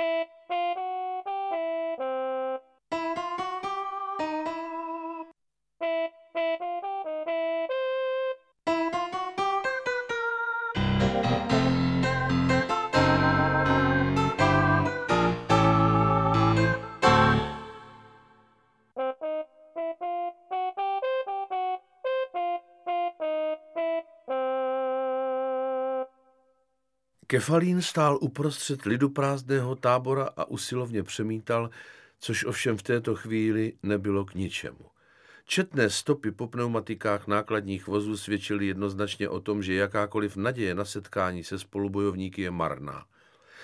Thank you. Kefalín stál uprostřed lidu prázdného tábora a usilovně přemítal, což ovšem v této chvíli nebylo k ničemu. Četné stopy po pneumatikách nákladních vozů svědčily jednoznačně o tom, že jakákoliv naděje na setkání se spolubojovníky je marná.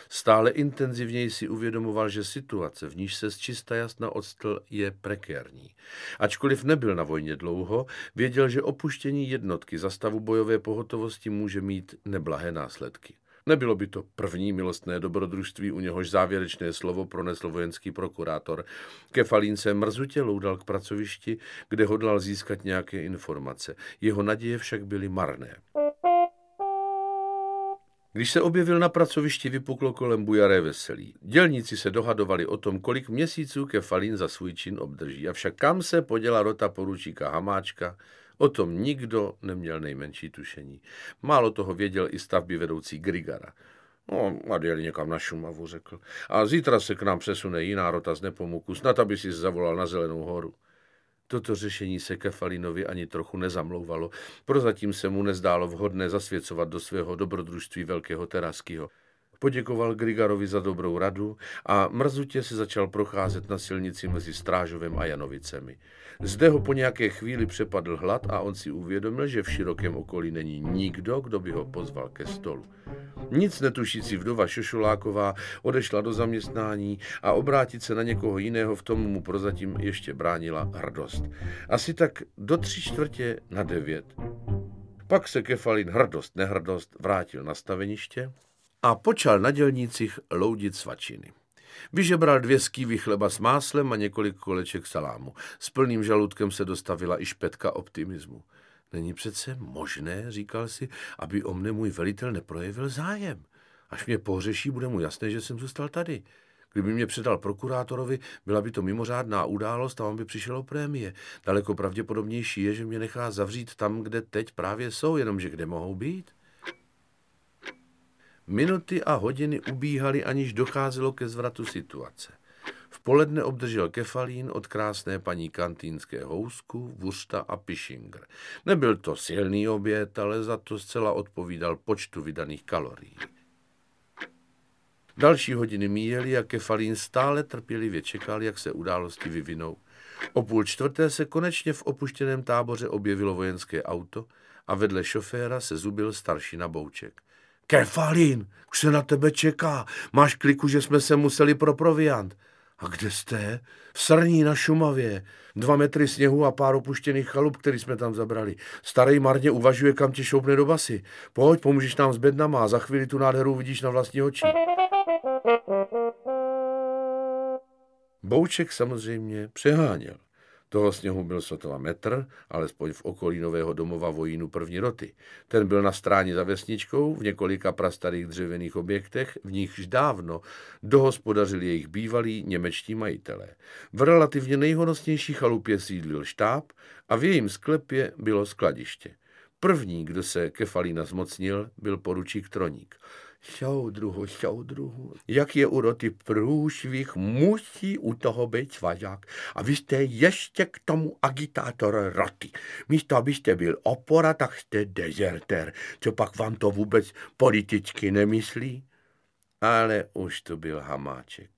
Stále intenzivněji si uvědomoval, že situace, v níž se z čista jasna odstl, je prekérní. Ačkoliv nebyl na vojně dlouho, věděl, že opuštění jednotky za stavu bojové pohotovosti může mít neblahé následky. Nebylo by to první milostné dobrodružství, u něhož závěrečné slovo pronesl vojenský prokurátor. Kefalín se mrzutě loudal k pracovišti, kde hodlal získat nějaké informace. Jeho naděje však byly marné. Když se objevil na pracovišti, vypuklo kolem bujaré veselí. Dělníci se dohadovali o tom, kolik měsíců Kefalín za svůj čin obdrží. Avšak kam se poděla rota poručíka Hamáčka, O tom nikdo neměl nejmenší tušení. Málo toho věděl i stavby vedoucí Grigara. No, jeli někam na Šumavu, řekl. A zítra se k nám přesune jiná rota z Nepomuku, snad aby si zavolal na Zelenou horu. Toto řešení se Kefalinovi ani trochu nezamlouvalo. Prozatím se mu nezdálo vhodné zasvěcovat do svého dobrodružství velkého Teraskyho. Poděkoval Grigarovi za dobrou radu a mrzutě se začal procházet na silnici mezi Strážovem a Janovicemi. Zde ho po nějaké chvíli přepadl hlad a on si uvědomil, že v širokém okolí není nikdo, kdo by ho pozval ke stolu. Nic netušící vdova Šošuláková odešla do zaměstnání a obrátit se na někoho jiného v tom mu prozatím ještě bránila hrdost. Asi tak do tři čtvrtě na devět. Pak se Kefalin hrdost nehrdost vrátil na staveniště a počal na dělnících loudit svačiny. Vyžebral dvě skývy chleba s máslem a několik koleček salámu. S plným žaludkem se dostavila i špetka optimismu. Není přece možné, říkal si, aby o mne můj velitel neprojevil zájem. Až mě pohřeší, bude mu jasné, že jsem zůstal tady. Kdyby mě předal prokurátorovi, byla by to mimořádná událost a on by přišel o prémie. Daleko pravděpodobnější je, že mě nechá zavřít tam, kde teď právě jsou, jenomže kde mohou být. Minuty a hodiny ubíhaly, aniž docházelo ke zvratu situace. V poledne obdržel kefalín od krásné paní kantýnské housku, vuřta a pišingr. Nebyl to silný oběd, ale za to zcela odpovídal počtu vydaných kalorií. Další hodiny míjeli a kefalín stále trpělivě čekal, jak se události vyvinou. O půl čtvrté se konečně v opuštěném táboře objevilo vojenské auto a vedle šoféra se zubil starší nabouček. Kefalín, už se na tebe čeká. Máš kliku, že jsme se museli pro proviant. A kde jste? V Srní na Šumavě. Dva metry sněhu a pár opuštěných chalup, který jsme tam zabrali. Starý marně uvažuje, kam ti šoupne do basy. Pojď, pomůžeš nám s bednama a za chvíli tu nádheru vidíš na vlastní oči. Bouček samozřejmě přeháněl. Toho sněhu byl sotva metr, alespoň v okolí nového domova vojínu první roty. Ten byl na stráni za vesničkou v několika prastarých dřevěných objektech, v nichž dávno dohospodařili jejich bývalí němečtí majitelé. V relativně nejhonosnější chalupě sídlil štáb a v jejím sklepě bylo skladiště. První, kdo se Kefalína zmocnil, byl poručík Troník. Soudruhu, soudruhu, jak je u roty průšvih, musí u toho být svažák. A vy jste ještě k tomu agitátor roty. Místo, abyste byl opora, tak jste dezerter. Co pak vám to vůbec politicky nemyslí? Ale už to byl Hamáček.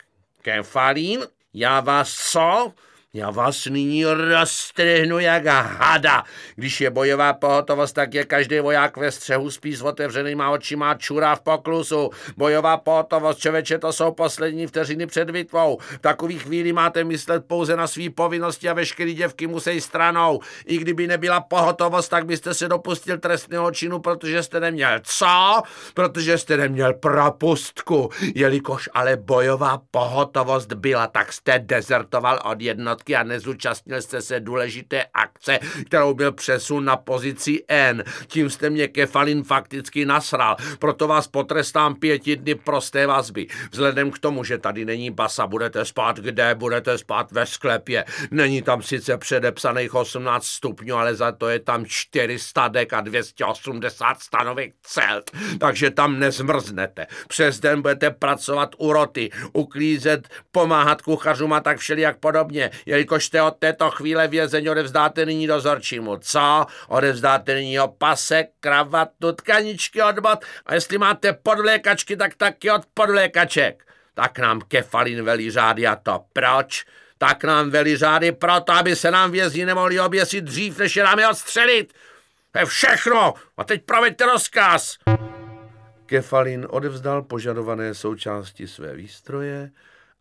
Kefalín, já vás co? Já vás nyní roztrhnu jak hada. Když je bojová pohotovost, tak je každý voják ve střehu spí s otevřenýma očima čura v poklusu. Bojová pohotovost, čověče, to jsou poslední vteřiny před bitvou. V takový chvíli máte myslet pouze na svý povinnosti a veškerý děvky musí stranou. I kdyby nebyla pohotovost, tak byste se dopustil trestného činu, protože jste neměl co? Protože jste neměl propustku. Jelikož ale bojová pohotovost byla, tak jste dezertoval od jednotky fotky a nezúčastnil jste se důležité akce, kterou byl přesun na pozici N. Tím jste mě Kefalin fakticky nasral, proto vás potrestám pěti dny prosté vazby. Vzhledem k tomu, že tady není basa, budete spát kde? Budete spát ve sklepě. Není tam sice předepsaných 18 stupňů, ale za to je tam 400 dek a 280 stanovek celt, takže tam nezmrznete. Přes den budete pracovat u roty, uklízet, pomáhat kuchařům a tak všelijak podobně, jelikož jste od této chvíle vězeň odevzdáte nyní dozorčímu. Co? Odevzdáte nyní opasek, kravatu, tkaničky od bot a jestli máte podvlékačky, tak taky od podvlékaček. Tak nám kefalin velí řády a to proč? Tak nám velí řády proto, aby se nám vězni nemohli oběsit dřív, než je nám je odstřelit. To je všechno. A teď proveďte rozkaz. Kefalin odevzdal požadované součásti své výstroje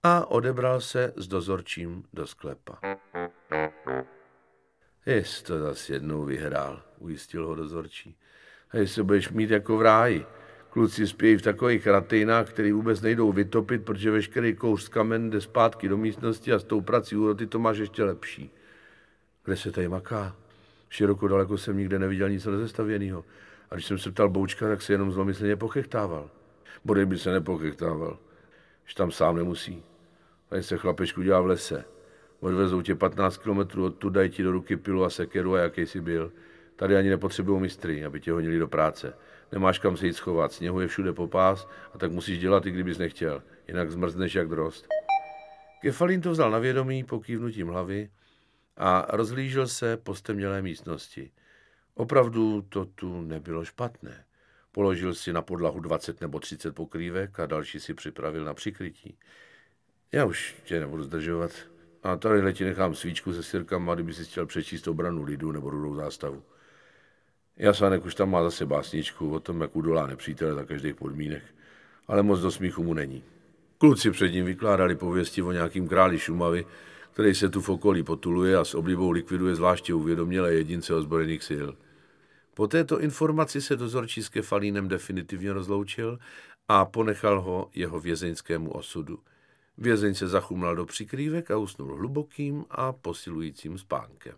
a odebral se s dozorčím do sklepa. Jsi to zase jednou vyhrál, ujistil ho dozorčí. A jestli budeš mít jako v ráji. Kluci spějí v takových ratejnách, které vůbec nejdou vytopit, protože veškerý kouř kamen jde zpátky do místnosti a s tou prací úroty to máš ještě lepší. Kde se tady maká? Široko daleko jsem nikde neviděl nic rozestavěného. A když jsem se ptal Boučka, tak se jenom zlomyslně pochechtával. Bodej by se nepochechtával, že tam sám nemusí. Tady se chlapečku dělá v lese. Odvezou tě 15 kilometrů odtud, dají ti do ruky pilu a sekeru a jaký jsi byl. Tady ani nepotřebují mistry, aby tě honili do práce. Nemáš kam se jít schovat, sněhu je všude popás a tak musíš dělat, i kdybys nechtěl. Jinak zmrzneš jak drost. Kefalín to vzal na vědomí pokývnutím hlavy a rozhlížel se po stemnělé místnosti. Opravdu to tu nebylo špatné. Položil si na podlahu 20 nebo 30 pokrývek a další si připravil na přikrytí. Já už tě nebudu zdržovat. A tadyhle ti nechám svíčku se sirkama, kdyby si chtěl přečíst obranu lidu nebo rudou zástavu. Jasánek už tam má zase básničku o tom, jak udolá nepřítele za každých podmínek, ale moc do smíchu mu není. Kluci před ním vykládali pověsti o nějakým králi Šumavy, který se tu v okolí potuluje a s oblibou likviduje zvláště uvědomělé jedince ozbrojených sil. Po této informaci se dozorčí s Kefalínem definitivně rozloučil a ponechal ho jeho vězeňskému osudu. Vězeň se zachumlal do přikrývek a usnul hlubokým a posilujícím spánkem.